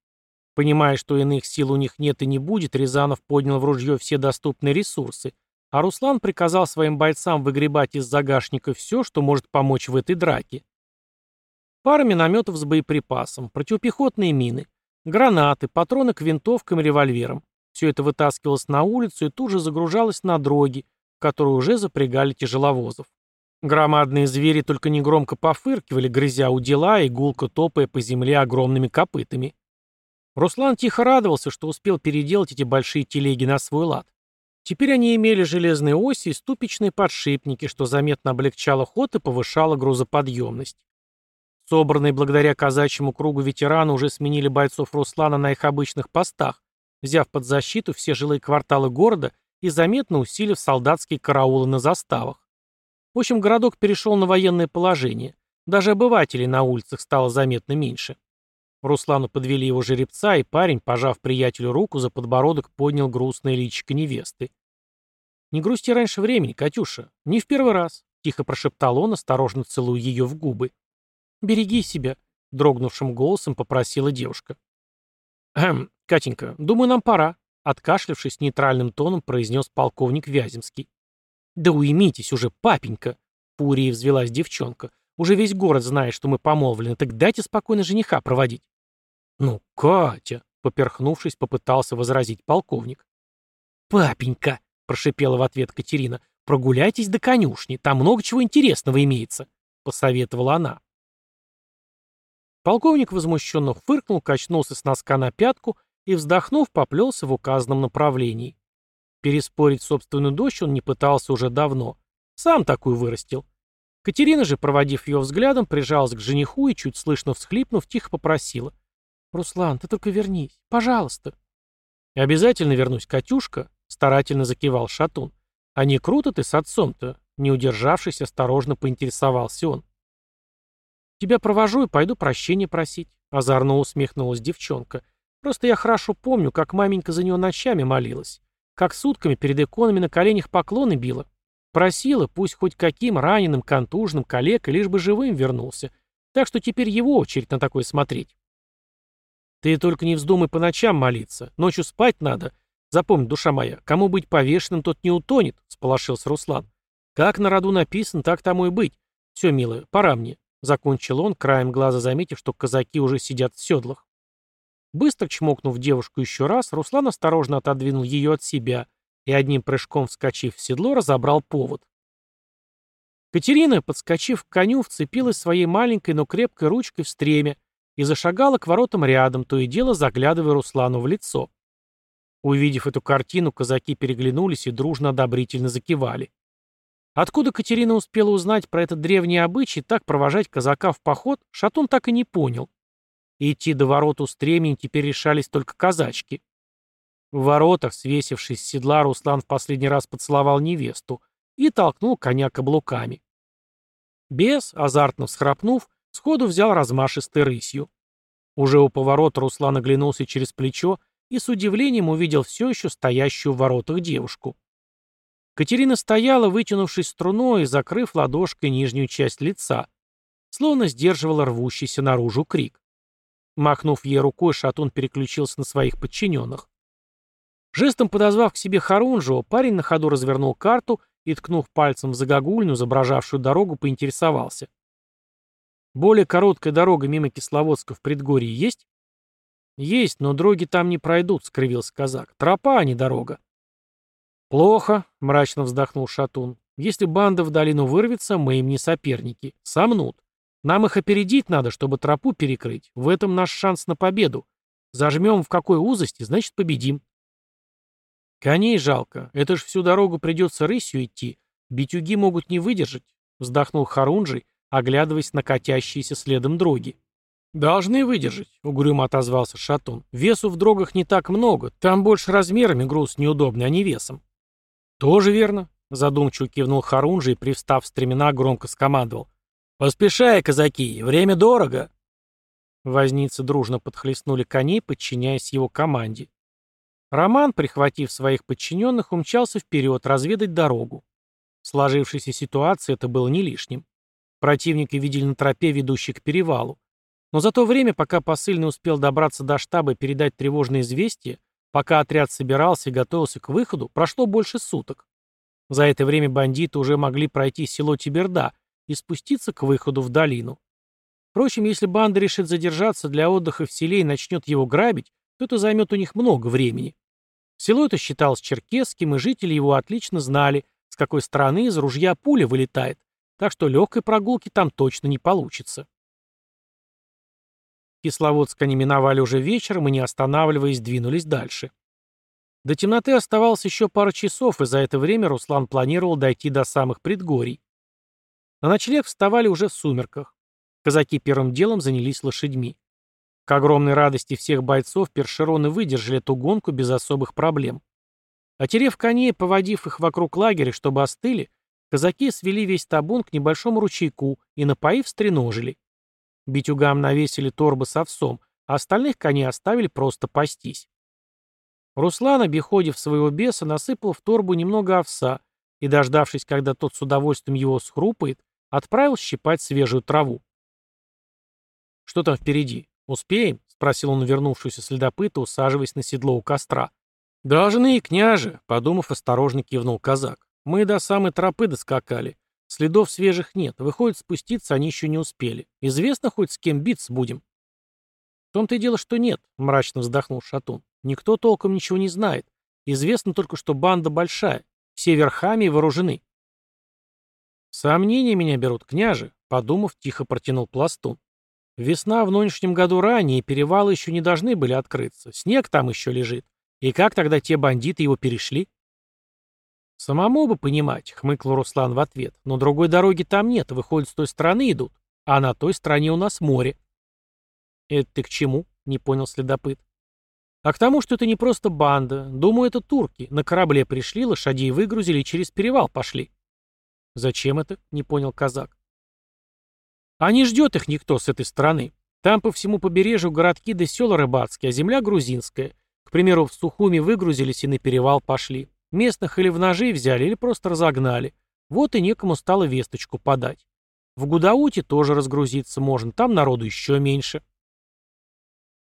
Понимая, что иных сил у них нет и не будет, Рязанов поднял в ружье все доступные ресурсы, а Руслан приказал своим бойцам выгребать из загашника все, что может помочь в этой драке. Пара минометов с боеприпасом, противопехотные мины, гранаты, патроны к винтовкам и револьверам. Все это вытаскивалось на улицу и тут же загружалось на дроги, которые уже запрягали тяжеловозов. Громадные звери только негромко пофыркивали, грызя у дела и гулко топая по земле огромными копытами. Руслан тихо радовался, что успел переделать эти большие телеги на свой лад. Теперь они имели железные оси и ступичные подшипники, что заметно облегчало ход и повышало грузоподъемность. Собранные благодаря казачьему кругу ветераны уже сменили бойцов Руслана на их обычных постах, взяв под защиту все жилые кварталы города и заметно усилив солдатские караулы на заставах. В общем, городок перешел на военное положение. Даже обывателей на улицах стало заметно меньше. Руслану подвели его жеребца, и парень, пожав приятелю руку, за подбородок поднял грустное личико невесты. «Не грусти раньше времени, Катюша. Не в первый раз», — тихо прошептал он, осторожно целуя ее в губы. «Береги себя», — дрогнувшим голосом попросила девушка. «Эм, Катенька, думаю, нам пора», — откашлявшись нейтральным тоном, произнес полковник Вяземский. «Да уймитесь уже, папенька!» — Пурия взвелась девчонка. Уже весь город знает, что мы помолвлены, так дайте спокойно жениха проводить. Ну, Катя, поперхнувшись, попытался возразить полковник. Папенька, прошипела в ответ Катерина, прогуляйтесь до конюшни, там много чего интересного имеется, посоветовала она. Полковник возмущенно фыркнул, качнулся с носка на пятку и, вздохнув, поплелся в указанном направлении. Переспорить собственную дочь он не пытался уже давно. Сам такую вырастил. Катерина же, проводив ее взглядом, прижалась к жениху и, чуть слышно всхлипнув, тихо попросила. «Руслан, ты только вернись. Пожалуйста». «Обязательно вернусь, Катюшка», — старательно закивал Шатун. «А не круто ты с отцом-то?» Не удержавшись, осторожно поинтересовался он. «Тебя провожу и пойду прощения просить», — озорно усмехнулась девчонка. «Просто я хорошо помню, как маменька за него ночами молилась, как сутками перед иконами на коленях поклоны била. Просила, пусть хоть каким раненым, контужным, калекой, лишь бы живым вернулся. Так что теперь его очередь на такое смотреть. Ты только не вздумай по ночам молиться. Ночью спать надо. Запомни, душа моя, кому быть повешенным, тот не утонет, — сполошился Руслан. Как на роду написано, так тому и быть. Все, милая, пора мне. Закончил он, краем глаза заметив, что казаки уже сидят в седлах. Быстро чмокнув девушку еще раз, Руслан осторожно отодвинул ее от себя и одним прыжком вскочив в седло, разобрал повод. Катерина, подскочив к коню, вцепилась своей маленькой, но крепкой ручкой в стремя и зашагала к воротам рядом, то и дело заглядывая Руслану в лицо. Увидев эту картину, казаки переглянулись и дружно одобрительно закивали. Откуда Катерина успела узнать про этот древний обычай, так провожать казака в поход, Шатун так и не понял. идти до ворот у стремени теперь решались только казачки. В воротах, свесившись с седла, Руслан в последний раз поцеловал невесту и толкнул коня каблуками. Бес, азартно всхрапнув, сходу взял размашистой рысью. Уже у поворота Руслан оглянулся через плечо и с удивлением увидел все еще стоящую в воротах девушку. Катерина стояла, вытянувшись струной и закрыв ладошкой нижнюю часть лица, словно сдерживала рвущийся наружу крик. Махнув ей рукой, Шатун переключился на своих подчиненных. Жестом подозвав к себе Харунжева, парень на ходу развернул карту и, ткнув пальцем в загогульну, изображавшую дорогу, поинтересовался. «Более короткая дорога мимо Кисловодска в предгорье есть?» «Есть, но дороги там не пройдут», — скривился казак. «Тропа, а не дорога». «Плохо», — мрачно вздохнул Шатун. «Если банда в долину вырвется, мы им не соперники. Сомнут. Нам их опередить надо, чтобы тропу перекрыть. В этом наш шанс на победу. Зажмем в какой узости, значит победим». «Коней жалко. Это ж всю дорогу придется рысью идти. Битюги могут не выдержать», — вздохнул Харунжий, оглядываясь на катящиеся следом дроги. «Должны выдержать», — угрюмо отозвался Шатун. «Весу в дрогах не так много. Там больше размерами груз неудобный, а не весом». «Тоже верно», — задумчиво кивнул Харунжи и, привстав с стремена, громко скомандовал. «Поспешай, казаки, время дорого!» Возницы дружно подхлестнули коней, подчиняясь его команде. Роман, прихватив своих подчиненных, умчался вперед разведать дорогу. В сложившейся ситуации это было не лишним. Противника видели на тропе, ведущей к перевалу. Но за то время, пока посыльный успел добраться до штаба и передать тревожное известие, Пока отряд собирался и готовился к выходу, прошло больше суток. За это время бандиты уже могли пройти село Тиберда и спуститься к выходу в долину. Впрочем, если банда решит задержаться для отдыха в селе и начнет его грабить, то это займет у них много времени. Село это считалось черкесским, и жители его отлично знали, с какой стороны из ружья пуля вылетает, так что легкой прогулки там точно не получится. Кисловодск они миновали уже вечером и, не останавливаясь, двинулись дальше. До темноты оставалось еще пара часов, и за это время Руслан планировал дойти до самых предгорий. На ночлег вставали уже в сумерках. Казаки первым делом занялись лошадьми. К огромной радости всех бойцов першероны выдержали эту гонку без особых проблем. Отерев коней, поводив их вокруг лагеря, чтобы остыли, казаки свели весь табун к небольшому ручейку и, напоив, стреножили. Битюгам навесили торбы с овсом, а остальных коней оставили просто пастись. Руслан, обиходив своего беса, насыпал в торбу немного овса и, дождавшись, когда тот с удовольствием его схрупает, отправил щипать свежую траву. «Что там впереди? Успеем?» — спросил он вернувшуюся следопыта, усаживаясь на седло у костра. «Должны, княже», — подумав, осторожно кивнул казак. «Мы до самой тропы доскакали. Следов свежих нет. Выходит, спуститься они еще не успели. Известно хоть с кем биться будем? В том-то и дело, что нет, мрачно вздохнул Шатун. Никто толком ничего не знает. Известно только, что банда большая. Все верхами вооружены. Сомнения меня берут, княже, подумав, тихо протянул пластун. Весна в нынешнем году ранее, перевалы еще не должны были открыться. Снег там еще лежит. И как тогда те бандиты его перешли? «Самому бы понимать», — хмыкнул Руслан в ответ. «Но другой дороги там нет, выходят, с той стороны идут. А на той стороне у нас море». «Это ты к чему?» — не понял следопыт. «А к тому, что это не просто банда. Думаю, это турки. На корабле пришли, лошадей выгрузили и через перевал пошли». «Зачем это?» — не понял казак. «А не ждет их никто с этой стороны. Там по всему побережью городки да села рыбацкие, а земля грузинская. К примеру, в Сухуми выгрузились и на перевал пошли. Местных или в ножи взяли, или просто разогнали. Вот и некому стало весточку подать. В Гудауте тоже разгрузиться можно, там народу еще меньше.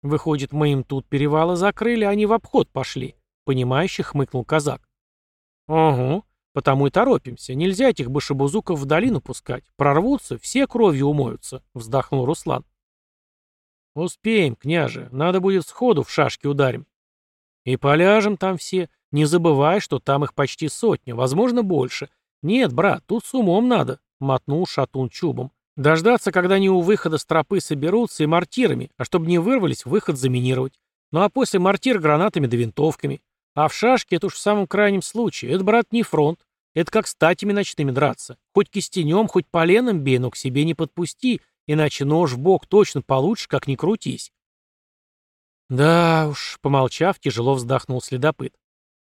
Выходит, мы им тут перевалы закрыли, а они в обход пошли. Понимающий хмыкнул казак. Ого, потому и торопимся. Нельзя этих башебузуков в долину пускать. Прорвутся, все кровью умоются, вздохнул Руслан. Успеем, княже. Надо будет сходу в шашки ударим. И поляжем там все. Не забывай, что там их почти сотня, возможно, больше. Нет, брат, тут с умом надо, — мотнул шатун чубом. Дождаться, когда они у выхода с тропы соберутся и мортирами, а чтобы не вырвались, выход заминировать. Ну а после мортир гранатами да винтовками. А в шашке это уж в самом крайнем случае. Это, брат, не фронт. Это как статями ночными драться. Хоть кистенем, хоть поленом бей, но к себе не подпусти, иначе нож в бок точно получше, как ни крутись. Да уж, помолчав, тяжело вздохнул следопыт.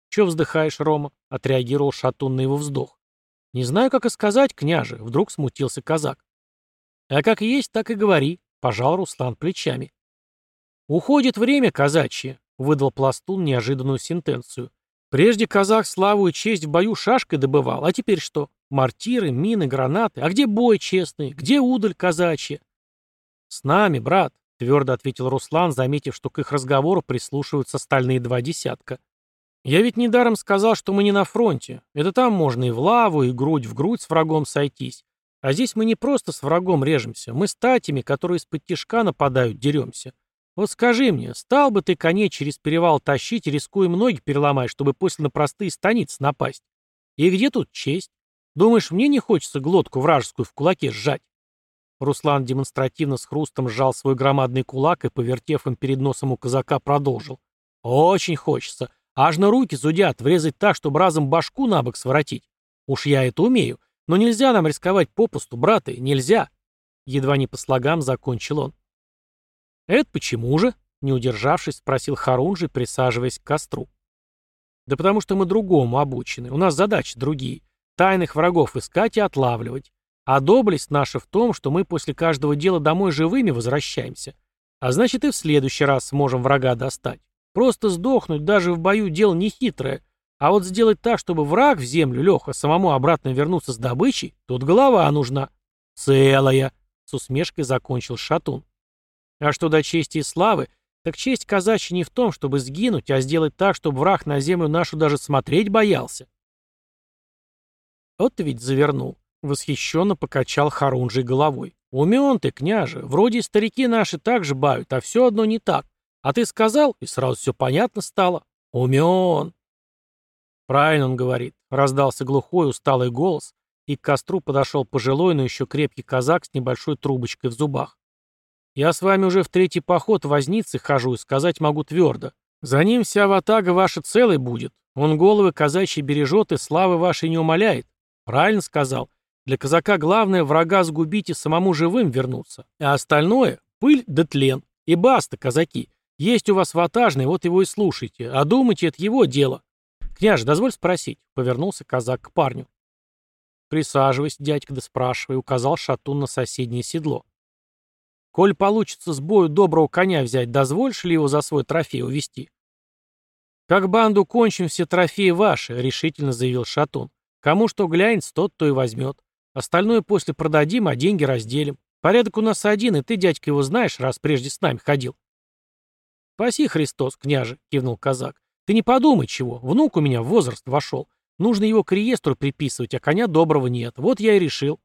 «Че вздыхаешь, Рома?» — отреагировал Шатун на его вздох. «Не знаю, как и сказать, княже», — вдруг смутился казак. «А как есть, так и говори», — пожал Руслан плечами. «Уходит время, казачье. Выдал пластун неожиданную сентенцию. Прежде казах славу и честь в бою шашкой добывал, а теперь что? Мортиры, мины, гранаты. А где бой честный? Где удаль казачья? С нами, брат, твердо ответил Руслан, заметив, что к их разговору прислушиваются остальные два десятка. Я ведь недаром сказал, что мы не на фронте. Это там можно и в лаву, и грудь в грудь с врагом сойтись. А здесь мы не просто с врагом режемся, мы с татями, которые из-под тишка нападают, деремся. Вот скажи мне, стал бы ты коней через перевал тащить, рискуя ноги переломать, чтобы после на простые станицы напасть? И где тут честь? Думаешь, мне не хочется глотку вражескую в кулаке сжать? Руслан демонстративно с хрустом сжал свой громадный кулак и, повертев им перед носом у казака, продолжил. Очень хочется. Аж на руки зудят, врезать так, чтобы разом башку на бок своротить. Уж я это умею. Но нельзя нам рисковать попусту, браты, нельзя. Едва не по слогам закончил он. «Это почему же?» — не удержавшись, спросил Харунжи, присаживаясь к костру. «Да потому что мы другому обучены. У нас задачи другие. Тайных врагов искать и отлавливать. А доблесть наша в том, что мы после каждого дела домой живыми возвращаемся. А значит, и в следующий раз сможем врага достать. Просто сдохнуть даже в бою дело нехитрое. А вот сделать так, чтобы враг в землю лег, а самому обратно вернуться с добычей, тут голова нужна. Целая!» — с усмешкой закончил Шатун. А что до чести и славы, так честь казачья не в том, чтобы сгинуть, а сделать так, чтобы враг на землю нашу даже смотреть боялся. Вот ты ведь завернул. Восхищенно покачал Харунжий головой. Умен ты, княже, вроде старики наши так же бают, а все одно не так. А ты сказал, и сразу все понятно стало. Умен. Правильно он говорит. Раздался глухой, усталый голос, и к костру подошел пожилой, но еще крепкий казак с небольшой трубочкой в зубах. Я с вами уже в третий поход возницы хожу и сказать могу твердо. За ним вся ватага ваша целой будет. Он головы казачьи бережет и славы вашей не умоляет. Правильно сказал. Для казака главное врага сгубить и самому живым вернуться. А остальное — пыль да тлен. И баста, казаки. Есть у вас ватажный, вот его и слушайте. А думайте, это его дело. Княже, дозволь спросить. Повернулся казак к парню. Присаживайся, дядька, да спрашивай, указал шатун на соседнее седло. Коль получится с бою доброго коня взять, дозволишь ли его за свой трофей увести? Как банду кончим, все трофеи ваши, решительно заявил Шатун. Кому что глянется, тот то и возьмет. Остальное после продадим, а деньги разделим. Порядок у нас один, и ты, дядька, его знаешь, раз прежде с нами ходил. «Спаси, Христос, княже!» — кивнул казак. «Ты не подумай чего, внук у меня в возраст вошел. Нужно его к реестру приписывать, а коня доброго нет. Вот я и решил.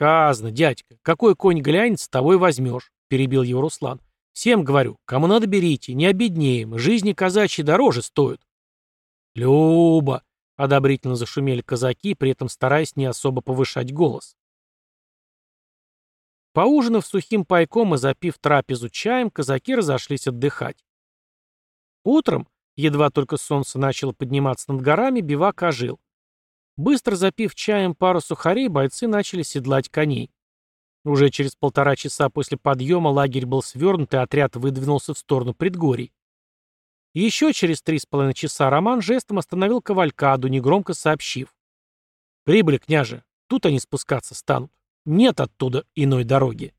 «Сказано, дядька, какой конь глянется, того и возьмешь», — перебил его Руслан. «Всем говорю, кому надо берите, не обеднеем, жизни казачьи дороже стоят». «Люба!» — одобрительно зашумели казаки, при этом стараясь не особо повышать голос. Поужинав сухим пайком и запив трапезу чаем, казаки разошлись отдыхать. Утром, едва только солнце начало подниматься над горами, бивак ожил. Быстро запив чаем пару сухарей, бойцы начали седлать коней. Уже через полтора часа после подъема лагерь был свернут, и отряд выдвинулся в сторону предгорий. Еще через три с половиной часа Роман жестом остановил кавалькаду, негромко сообщив. «Прибыли, княже. Тут они спускаться станут. Нет оттуда иной дороги».